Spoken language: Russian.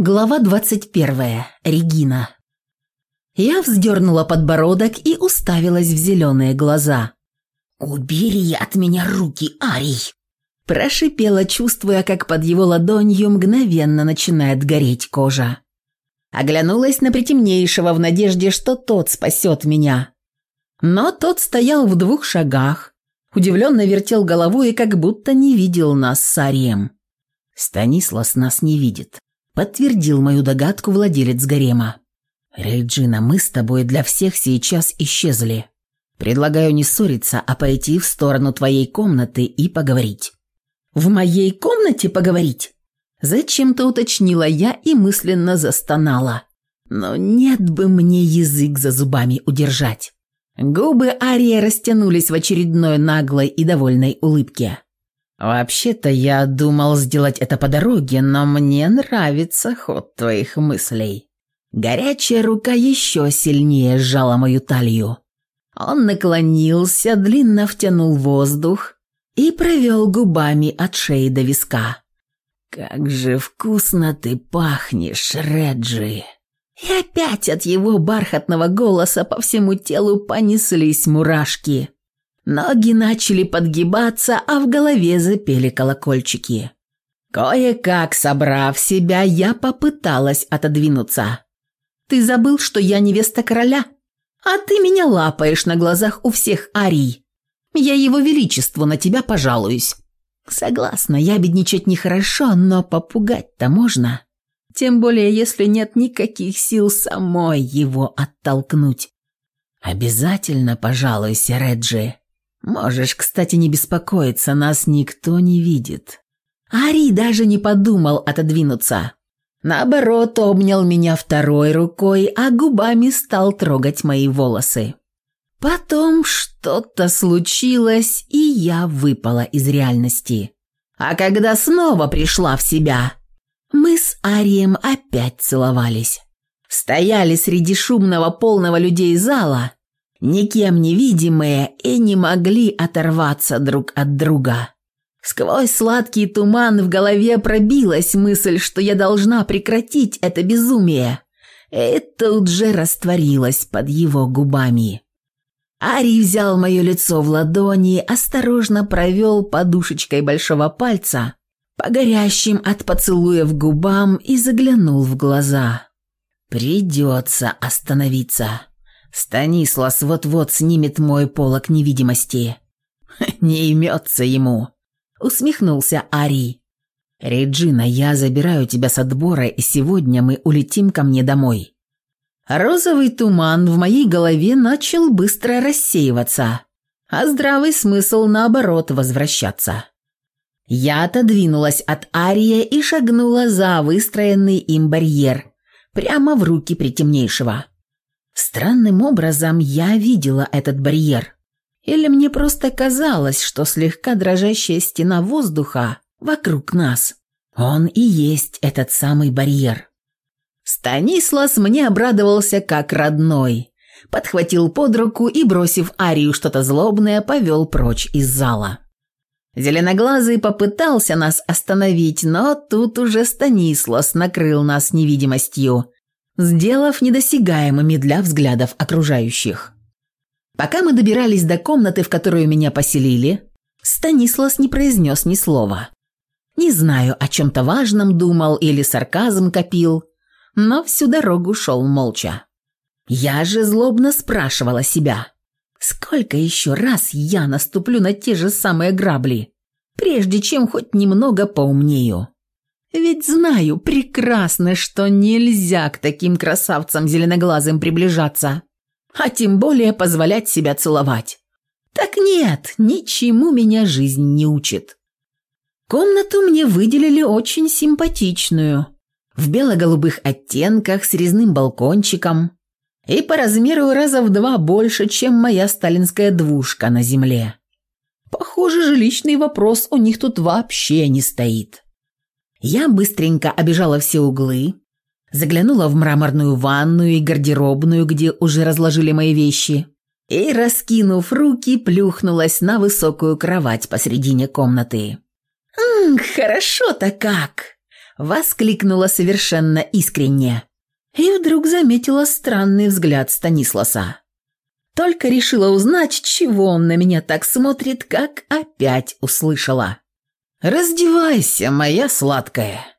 Глава 21. Регина. Я вздернула подбородок и уставилась в зеленые глаза. «Убери от меня руки, Арий!» Прошипела, чувствуя, как под его ладонью мгновенно начинает гореть кожа. Оглянулась на притемнейшего в надежде, что тот спасет меня. Но тот стоял в двух шагах, удивленно вертел головой и как будто не видел нас с Арием. «Станислас нас не видит», подтвердил мою догадку владелец гарема. «Рейджина, мы с тобой для всех сейчас исчезли. Предлагаю не ссориться, а пойти в сторону твоей комнаты и поговорить». «В моей комнате поговорить?» Зачем-то уточнила я и мысленно застонала. Но нет бы мне язык за зубами удержать. Губы Арии растянулись в очередной наглой и довольной улыбке. «Вообще-то я думал сделать это по дороге, но мне нравится ход твоих мыслей». Горячая рука еще сильнее сжала мою талию. Он наклонился, длинно втянул воздух и провел губами от шеи до виска. «Как же вкусно ты пахнешь, Реджи!» И опять от его бархатного голоса по всему телу понеслись мурашки. Ноги начали подгибаться, а в голове запели колокольчики. Кое-как собрав себя, я попыталась отодвинуться. «Ты забыл, что я невеста короля? А ты меня лапаешь на глазах у всех арий. Я его величеству на тебя пожалуюсь». «Согласна, я бедничать нехорошо, но попугать-то можно. Тем более, если нет никаких сил самой его оттолкнуть». «Обязательно пожалуйся, Реджи», Можешь, кстати, не беспокоиться, нас никто не видит. Ари даже не подумал отодвинуться. Наоборот, обнял меня второй рукой, а губами стал трогать мои волосы. Потом что-то случилось, и я выпала из реальности. А когда снова пришла в себя, мы с Арием опять целовались. Стояли среди шумного полного людей зала никем невидимые и не могли оторваться друг от друга. Сквозь сладкий туман в голове пробилась мысль, что я должна прекратить это безумие, и тут же растворилась под его губами. Ари взял мое лицо в ладони, осторожно провел подушечкой большого пальца по горящим от поцелуя в губам и заглянул в глаза. «Придется остановиться». Станислас вот-вот снимет мой полок невидимости. Не имется ему. Усмехнулся Ари. «Реджина, я забираю тебя с отбора, и сегодня мы улетим ко мне домой». Розовый туман в моей голове начал быстро рассеиваться, а здравый смысл, наоборот, возвращаться. Я отодвинулась от Ария и шагнула за выстроенный им барьер, прямо в руки притемнейшего. Странным образом я видела этот барьер. Или мне просто казалось, что слегка дрожащая стена воздуха вокруг нас. Он и есть этот самый барьер. Станислас мне обрадовался как родной. Подхватил под руку и, бросив Арию что-то злобное, повел прочь из зала. Зеленоглазый попытался нас остановить, но тут уже Станислас накрыл нас невидимостью сделав недосягаемыми для взглядов окружающих. Пока мы добирались до комнаты, в которую меня поселили, Станислав не произнес ни слова. Не знаю, о чем-то важном думал или сарказм копил, но всю дорогу шел молча. Я же злобно спрашивала себя, сколько еще раз я наступлю на те же самые грабли, прежде чем хоть немного поумнею. Ведь знаю прекрасно, что нельзя к таким красавцам зеленоглазым приближаться, а тем более позволять себя целовать. Так нет, ничему меня жизнь не учит. Комнату мне выделили очень симпатичную, в бело-голубых оттенках с резным балкончиком и по размеру раза в два больше, чем моя сталинская двушка на земле. Похоже, жилищный вопрос у них тут вообще не стоит. Я быстренько обежала все углы, заглянула в мраморную ванную и гардеробную, где уже разложили мои вещи, и, раскинув руки, плюхнулась на высокую кровать посредине комнаты. «М хорошо-то как!» – воскликнула совершенно искренне. И вдруг заметила странный взгляд Станисласа. Только решила узнать, чего он на меня так смотрит, как опять услышала. «Раздевайся, моя сладкая!»